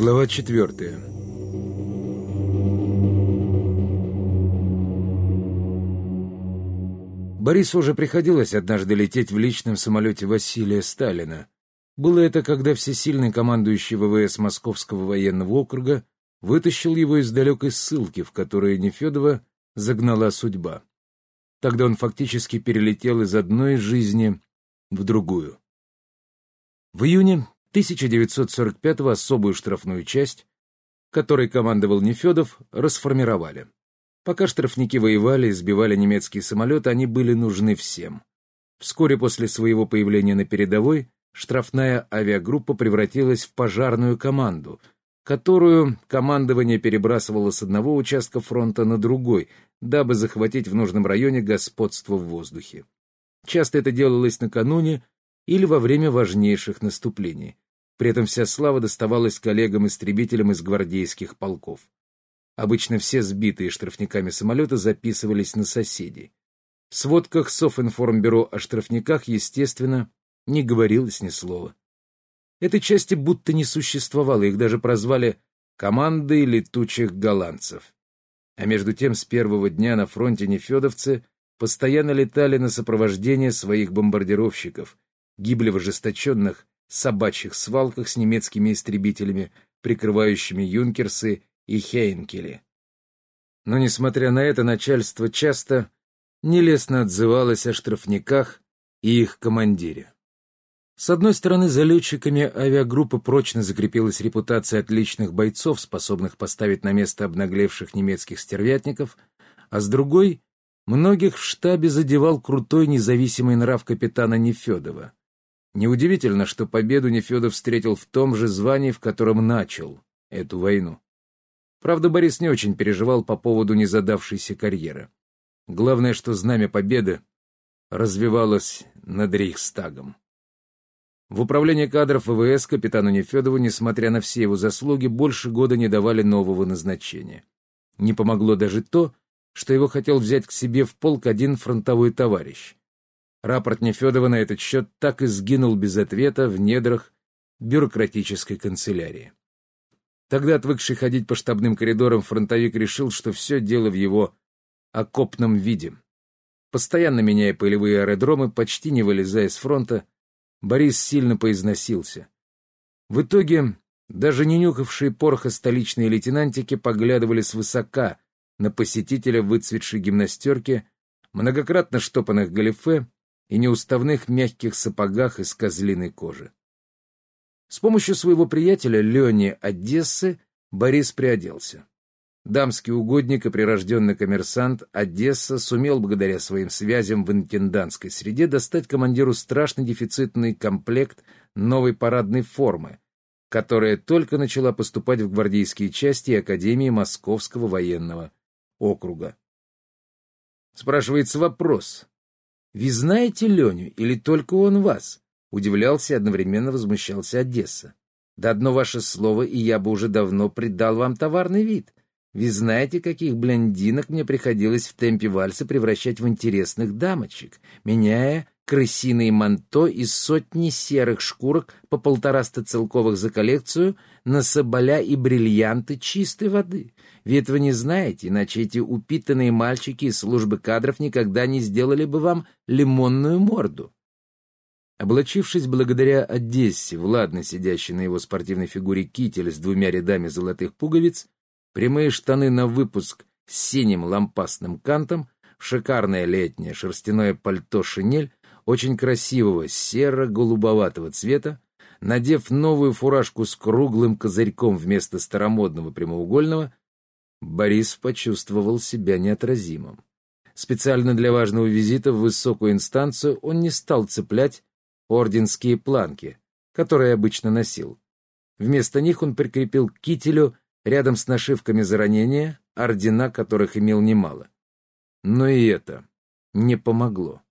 Глава четвертая Борису уже приходилось однажды лететь в личном самолете Василия Сталина. Было это, когда всесильный командующий ВВС Московского военного округа вытащил его из далекой ссылки, в которую Нефедова загнала судьба. Тогда он фактически перелетел из одной жизни в другую. В июне 1945-го особую штрафную часть, которой командовал Нефедов, расформировали. Пока штрафники воевали и сбивали немецкие самолеты, они были нужны всем. Вскоре после своего появления на передовой штрафная авиагруппа превратилась в пожарную команду, которую командование перебрасывало с одного участка фронта на другой, дабы захватить в нужном районе господство в воздухе. Часто это делалось накануне или во время важнейших наступлений. При этом вся слава доставалась коллегам-истребителям из гвардейских полков. Обычно все сбитые штрафниками самолеты записывались на соседей. В сводках Софинформбюро о штрафниках, естественно, не говорилось ни слова. Этой части будто не существовало, их даже прозвали «командой летучих голландцев». А между тем с первого дня на фронте нефедовцы постоянно летали на сопровождение своих бомбардировщиков, гибли в ожесточенных собачьих свалках с немецкими истребителями, прикрывающими юнкерсы и Хейнкели. Но, несмотря на это, начальство часто нелестно отзывалось о штрафниках и их командире. С одной стороны, за летчиками авиагруппы прочно закрепилась репутация отличных бойцов, способных поставить на место обнаглевших немецких стервятников, а с другой — многих в штабе задевал крутой независимый нрав капитана Нефедова. Неудивительно, что победу Нефедов встретил в том же звании, в котором начал эту войну. Правда, Борис не очень переживал по поводу незадавшейся карьеры. Главное, что знамя победы развивалось над Рейхстагом. В управлении кадров ВВС капитану Нефедову, несмотря на все его заслуги, больше года не давали нового назначения. Не помогло даже то, что его хотел взять к себе в полк один фронтовой товарищ. Рапорт Нефедова на этот счет так и сгинул без ответа в недрах бюрократической канцелярии. Тогда, отвыкший ходить по штабным коридорам, фронтовик решил, что все дело в его окопном виде. Постоянно меняя полевые аэродромы, почти не вылезая с фронта, Борис сильно поизносился. В итоге даже не нюхавшие пороха столичные лейтенантики поглядывали свысока на посетителя выцветшей гимнастерке, многократно штопанных галифе и неуставных мягких сапогах из козлиной кожи. С помощью своего приятеля Лени Одессы Борис приоделся. Дамский угодник и прирожденный коммерсант Одесса сумел благодаря своим связям в интендантской среде достать командиру страшно дефицитный комплект новой парадной формы, которая только начала поступать в гвардейские части Академии Московского военного округа. Спрашивается вопрос. Вы знаете Леню или только он вас? Удивлялся и одновременно возмущался Одесса. «Да одно ваше слово, и я бы уже давно придал вам товарный вид. Вы знаете, каких блондинок мне приходилось в темпе вальса превращать в интересных дамочек, меняя крысиные манто из сотни серых шкурок по полтораста целковых за коллекцию на соболя и бриллианты чистой воды. Вы этого не знаете, иначе эти упитанные мальчики из службы кадров никогда не сделали бы вам лимонную морду. Облачившись благодаря Одессе в ладно сидящий на его спортивной фигуре китель с двумя рядами золотых пуговиц, прямые штаны на выпуск с синим лампасным кантом, шикарное летнее шерстяное пальто-шинель очень красивого серо-голубоватого цвета, надев новую фуражку с круглым козырьком вместо старомодного прямоугольного, Борис почувствовал себя неотразимым. Специально для важного визита в высокую инстанцию он не стал цеплять орденские планки, которые обычно носил. Вместо них он прикрепил к кителю, рядом с нашивками за ранения, ордена которых имел немало. Но и это не помогло.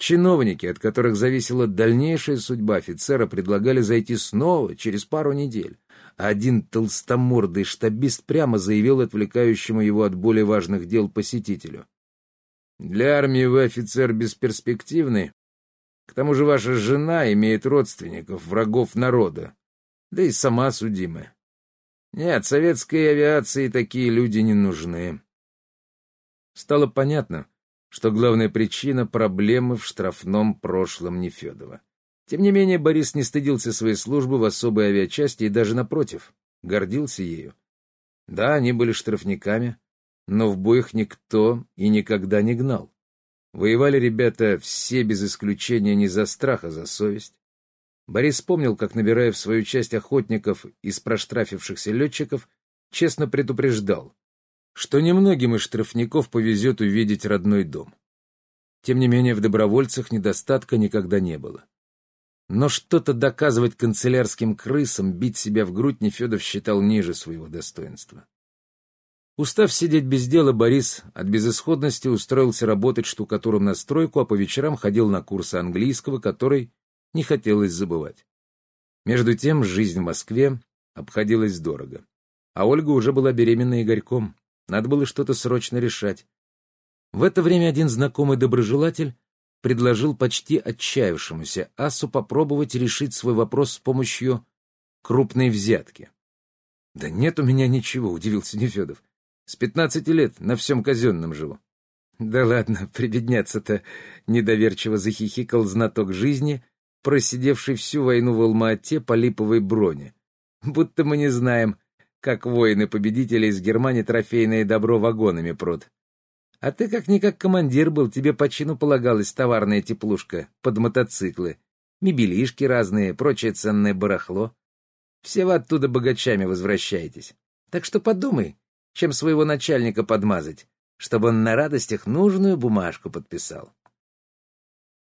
Чиновники, от которых зависела дальнейшая судьба офицера, предлагали зайти снова через пару недель. А один толстомордый штабист прямо заявил отвлекающему его от более важных дел посетителю. «Для армии вы офицер бесперспективный, к тому же ваша жена имеет родственников, врагов народа, да и сама судимая. Нет, советской авиации такие люди не нужны. Стало понятно, что главная причина — проблемы в штрафном прошлом Нефедова. Тем не менее, Борис не стыдился своей службы в особой авиачасти и даже, напротив, гордился ею. Да, они были штрафниками, но в боях никто и никогда не гнал. Воевали ребята все без исключения не за страх, а за совесть. Борис вспомнил, как, набирая в свою часть охотников из проштрафившихся летчиков, честно предупреждал, что немногим из штрафников повезет увидеть родной дом. Тем не менее, в добровольцах недостатка никогда не было. Но что-то доказывать канцелярским крысам, бить себя в грудь Нефедов считал ниже своего достоинства. Устав сидеть без дела, Борис от безысходности устроился работать штукатуром на стройку, а по вечерам ходил на курсы английского, который не хотелось забывать. Между тем, жизнь в Москве обходилась дорого. А Ольга уже была беременна Игорьком. Надо было что-то срочно решать. В это время один знакомый доброжелатель предложил почти отчаявшемуся асу попробовать решить свой вопрос с помощью крупной взятки. — Да нет у меня ничего, — удивился Нефедов. — С пятнадцати лет на всем казенном живу. — Да ладно, прибедняться-то, — недоверчиво захихикал знаток жизни, просидевший всю войну в Алма-Ате по липовой броне. Будто мы не знаем, как воины-победители из Германии трофейное добро вагонами прут. А ты как-никак командир был, тебе по чину полагалась товарная теплушка под мотоциклы, мебелишки разные, прочее ценное барахло. Все вы оттуда богачами возвращаетесь. Так что подумай, чем своего начальника подмазать, чтобы он на радостях нужную бумажку подписал.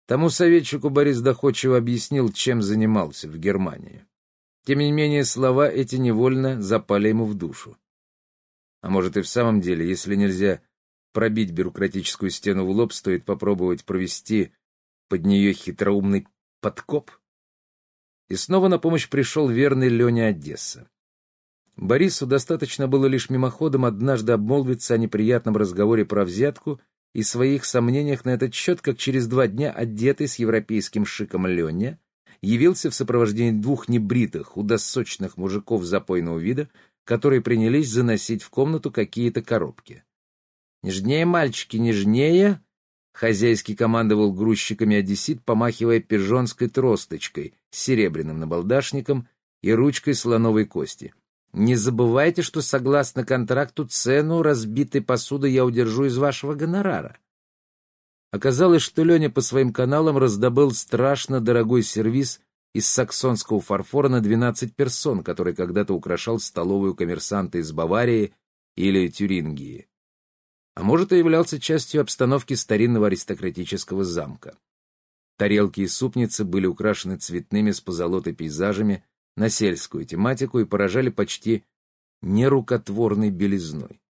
Тому советчику Борис доходчиво объяснил, чем занимался в Германии. Тем не менее, слова эти невольно запали ему в душу. А может и в самом деле, если нельзя пробить бюрократическую стену в лоб, стоит попробовать провести под нее хитроумный подкоп? И снова на помощь пришел верный Леня Одесса. Борису достаточно было лишь мимоходом однажды обмолвиться о неприятном разговоре про взятку и своих сомнениях на этот счет, как через два дня одетый с европейским шиком Леня явился в сопровождении двух небритых, худосочных мужиков запойного вида, которые принялись заносить в комнату какие-то коробки. «Нежнее, мальчики, нежнее!» Хозяйский командовал грузчиками одессит, помахивая пижонской тросточкой с серебряным набалдашником и ручкой слоновой кости. «Не забывайте, что согласно контракту цену разбитой посуды я удержу из вашего гонорара. Оказалось, что Леня по своим каналам раздобыл страшно дорогой сервиз из саксонского фарфора на 12 персон, который когда-то украшал столовую коммерсанта из Баварии или Тюрингии. А может, и являлся частью обстановки старинного аристократического замка. Тарелки и супницы были украшены цветными с позолотой пейзажами на сельскую тематику и поражали почти нерукотворной белизной.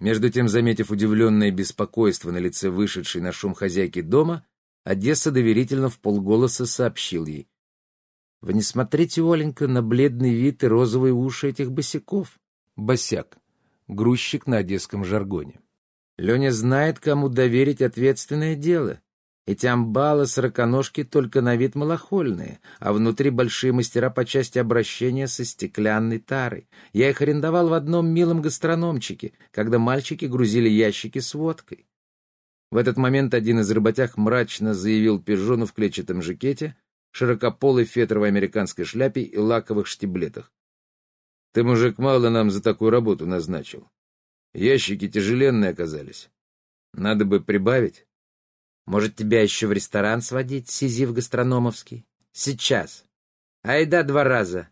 Между тем, заметив удивленное беспокойство на лице вышедшей на шум хозяйки дома, Одесса доверительно в полголоса сообщил ей. — Вы не смотрите, Оленька, на бледный вид и розовые уши этих босиков. Босяк. Грузчик на одесском жаргоне. Леня знает, кому доверить ответственное дело. Эти амбалы, сороконожки только на вид малохольные, а внутри большие мастера по части обращения со стеклянной тарой. Я их арендовал в одном милом гастрономчике, когда мальчики грузили ящики с водкой. В этот момент один из работяг мрачно заявил пижону в клетчатом жакете, широкополой фетровой американской шляпе и лаковых штиблетах. — Ты, мужик, мало нам за такую работу назначил. Ящики тяжеленные оказались. Надо бы прибавить. Может, тебя еще в ресторан сводить, Сизив Гастрономовский? Сейчас. Айда два раза.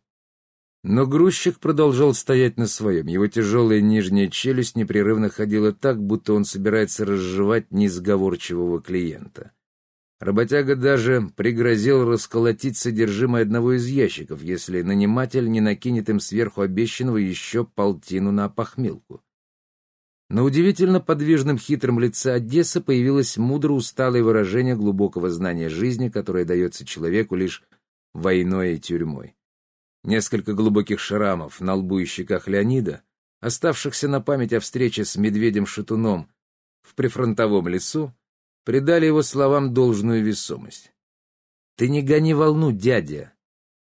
Но грузчик продолжал стоять на своем. Его тяжелая нижняя челюсть непрерывно ходила так, будто он собирается разжевать несговорчивого клиента. Работяга даже пригрозил расколотить содержимое одного из ящиков, если наниматель не накинет им сверху обещанного еще полтину на опохмелку. На удивительно подвижном хитром лице Одессы появилось мудро усталое выражение глубокого знания жизни, которое дается человеку лишь войной и тюрьмой. Несколько глубоких шрамов на лбу и щеках Леонида, оставшихся на память о встрече с медведем-шатуном в прифронтовом лесу, придали его словам должную весомость. «Ты не гони волну, дядя.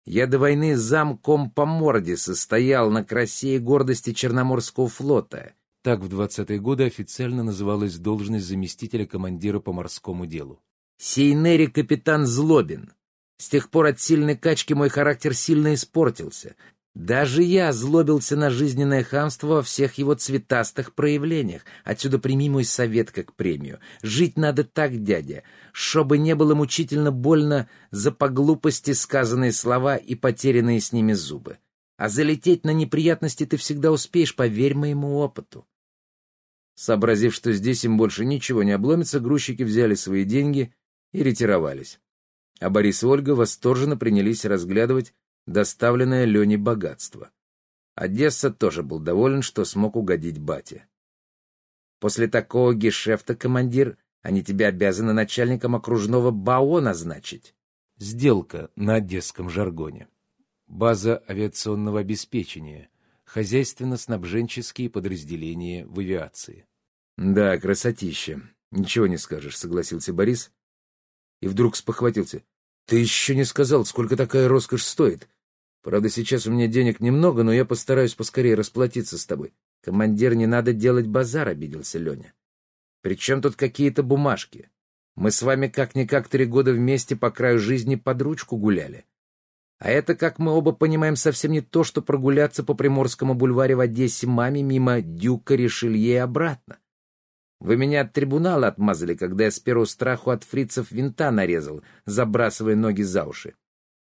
Я до войны замком по морде состоял на красе и гордости Черноморского флота. Так в 20-е годы официально называлась должность заместителя командира по морскому делу. Сейнери капитан Злобин. С тех пор от сильной качки мой характер сильно испортился. Даже я злобился на жизненное хамство во всех его цветастых проявлениях. Отсюда прими мой совет как премию. Жить надо так, дядя, чтобы не было мучительно больно за по глупости сказанные слова и потерянные с ними зубы. А залететь на неприятности ты всегда успеешь, поверь моему опыту. Сообразив, что здесь им больше ничего не обломится, грузчики взяли свои деньги и ретировались. А Борис и Ольга восторженно принялись разглядывать доставленное Лене богатство. Одесса тоже был доволен, что смог угодить бате. После такого гешефта, командир, они тебя обязаны начальником окружного БАО назначить. Сделка на одесском жаргоне. База авиационного обеспечения. Хозяйственно-снабженческие подразделения в авиации. Да, красотища. Ничего не скажешь, согласился Борис. И вдруг спохватился. Ты еще не сказал, сколько такая роскошь стоит. Правда, сейчас у меня денег немного, но я постараюсь поскорее расплатиться с тобой. Командир, не надо делать базар, обиделся Леня. Причем тут какие-то бумажки? Мы с вами как-никак три года вместе по краю жизни под ручку гуляли. А это, как мы оба понимаем, совсем не то, что прогуляться по Приморскому бульваре в Одессе маме мимо Дюка Ришелье обратно. Вы меня от трибунала отмазали, когда я с первого страху от фрицев винта нарезал, забрасывая ноги за уши.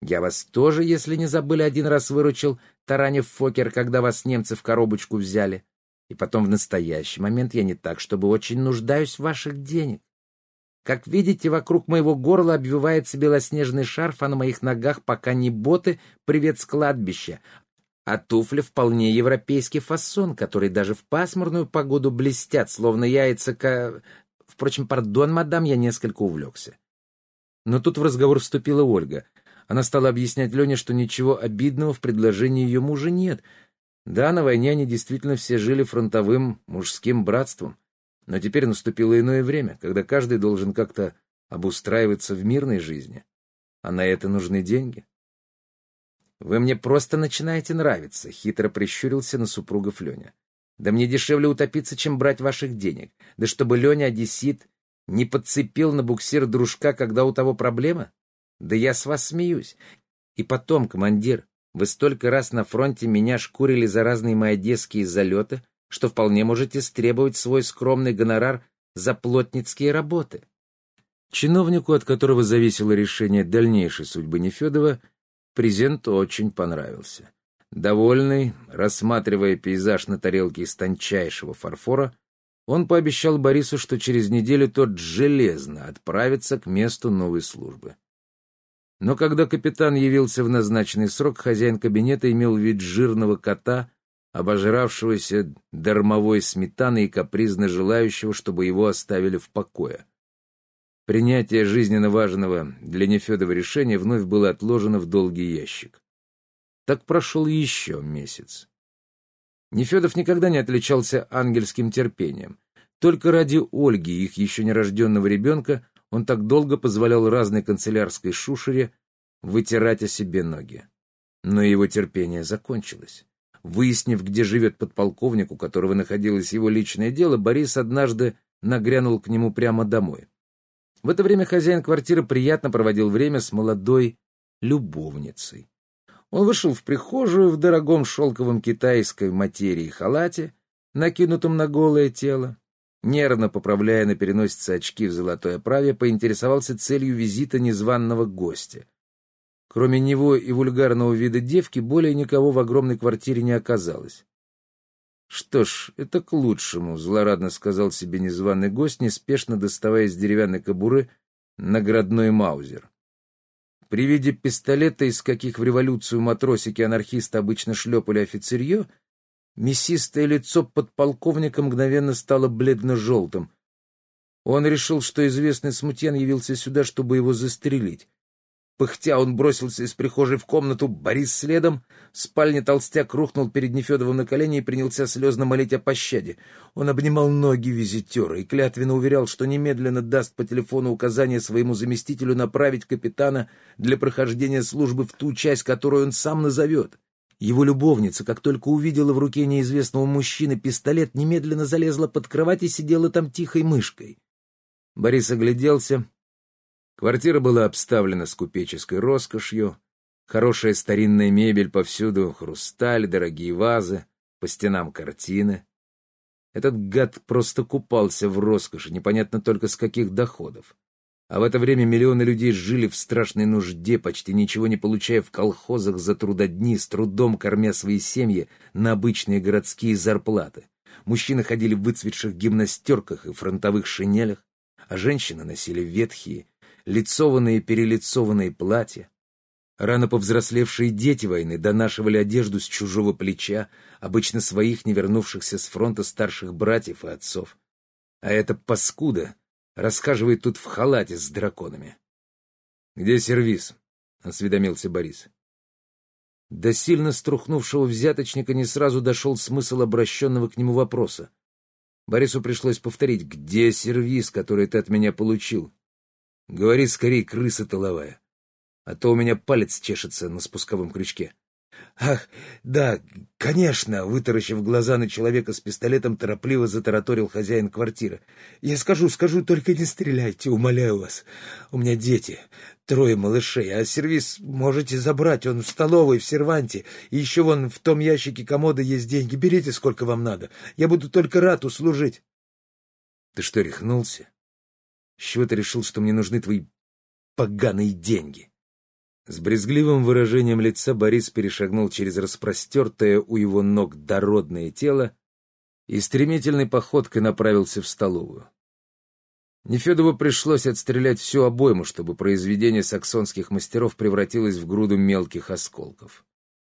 Я вас тоже, если не забыли, один раз выручил, таранив Фокер, когда вас немцы в коробочку взяли. И потом в настоящий момент я не так, чтобы очень нуждаюсь в ваших денег. Как видите, вокруг моего горла обвивается белоснежный шарф, а на моих ногах пока не боты «Привет с кладбища», а туфли вполне европейский фасон, который даже в пасмурную погоду блестят, словно яйца ка... Впрочем, пардон, мадам, я несколько увлекся. Но тут в разговор вступила Ольга — она стала объяснять Лене, что ничего обидного в предложении ее мужа нет. Да, на войне они действительно все жили фронтовым мужским братством. Но теперь наступило иное время, когда каждый должен как-то обустраиваться в мирной жизни. А на это нужны деньги. «Вы мне просто начинаете нравиться», — хитро прищурился на супругов Леня. «Да мне дешевле утопиться, чем брать ваших денег. Да чтобы Леня одессит не подцепил на буксир дружка, когда у того проблема? Да я с вас смеюсь. И потом, командир, вы столько раз на фронте меня шкурили за разные мои одесские залеты, что вполне можете стребовать свой скромный гонорар за плотницкие работы. Чиновнику, от которого зависело решение дальнейшей судьбы Нефедова, презент очень понравился. Довольный, рассматривая пейзаж на тарелке из тончайшего фарфора, он пообещал Борису, что через неделю тот железно отправится к месту новой службы. Но когда капитан явился в назначенный срок, хозяин кабинета имел вид жирного кота, обожравшегося дармовой сметаной и капризно желающего, чтобы его оставили в покое. Принятие жизненно важного для Нефедова решения вновь было отложено в долгий ящик. Так прошел еще месяц. Нефедов никогда не отличался ангельским терпением. Только ради Ольги, их еще нерожденного ребенка, он так долго позволял разной канцелярской шушере вытирать о себе ноги. Но его терпение закончилось. Выяснив, где живет подполковник, у которого находилось его личное дело, Борис однажды нагрянул к нему прямо домой. В это время хозяин квартиры приятно проводил время с молодой любовницей. Он вышел в прихожую в дорогом шелковом китайской материи халате, накинутом на голое тело нервно поправляя на переносице очки в золотой оправе, поинтересовался целью визита незваного гостя. Кроме него и вульгарного вида девки, более никого в огромной квартире не оказалось. «Что ж, это к лучшему», — злорадно сказал себе незваный гость, неспешно доставая из деревянной кобуры наградной маузер. При виде пистолета, из каких в революцию матросики-анархисты обычно шлепали офицерье, Мясистое лицо подполковника мгновенно стало бледно-желтым. Он решил, что известный смутьян явился сюда, чтобы его застрелить. Пыхтя он бросился из прихожей в комнату, Борис следом. В спальне толстяк рухнул перед Нефедовым на колени и принялся слезно молить о пощаде. Он обнимал ноги визитера и клятвенно уверял, что немедленно даст по телефону указание своему заместителю направить капитана для прохождения службы в ту часть, которую он сам назовет. Его любовница, как только увидела в руке неизвестного мужчины пистолет, немедленно залезла под кровать и сидела там тихой мышкой. Борис огляделся, Квартира была обставлена с купеческой роскошью, хорошая старинная мебель повсюду, хрусталь, дорогие вазы, по стенам картины. Этот гад просто купался в роскоши, непонятно только с каких доходов. А в это время миллионы людей жили в страшной нужде, почти ничего не получая в колхозах за трудодни, с трудом кормя свои семьи на обычные городские зарплаты. Мужчины ходили в выцветших гимнастерках и фронтовых шинелях, а женщины носили ветхие, лицованные перелицованные платья. Рано повзрослевшие дети войны донашивали одежду с чужого плеча, обычно своих не вернувшихся с фронта старших братьев и отцов. А эта паскуда расхаживает тут в халате с драконами. — Где сервис? — осведомился Борис. До сильно струхнувшего взяточника не сразу дошел смысл обращенного к нему вопроса. Борису пришлось повторить, где сервис, который ты от меня получил? Говори скорее, крыса тыловая. А то у меня палец чешется на спусковом крючке. «Ах, да, конечно!» — вытаращив глаза на человека с пистолетом, торопливо затараторил хозяин квартиры. «Я скажу, скажу, только не стреляйте, умоляю вас. У меня дети, трое малышей, а сервис можете забрать, он в столовой, в серванте, и еще вон в том ящике комода есть деньги. Берите, сколько вам надо. Я буду только рад услужить». «Ты что, рехнулся?» С чего ты решил, что мне нужны твои поганые деньги? С брезгливым выражением лица Борис перешагнул через распростертое у его ног дородное тело и стремительной походкой направился в столовую. Нефедову пришлось отстрелять всю обойму, чтобы произведение саксонских мастеров превратилось в груду мелких осколков.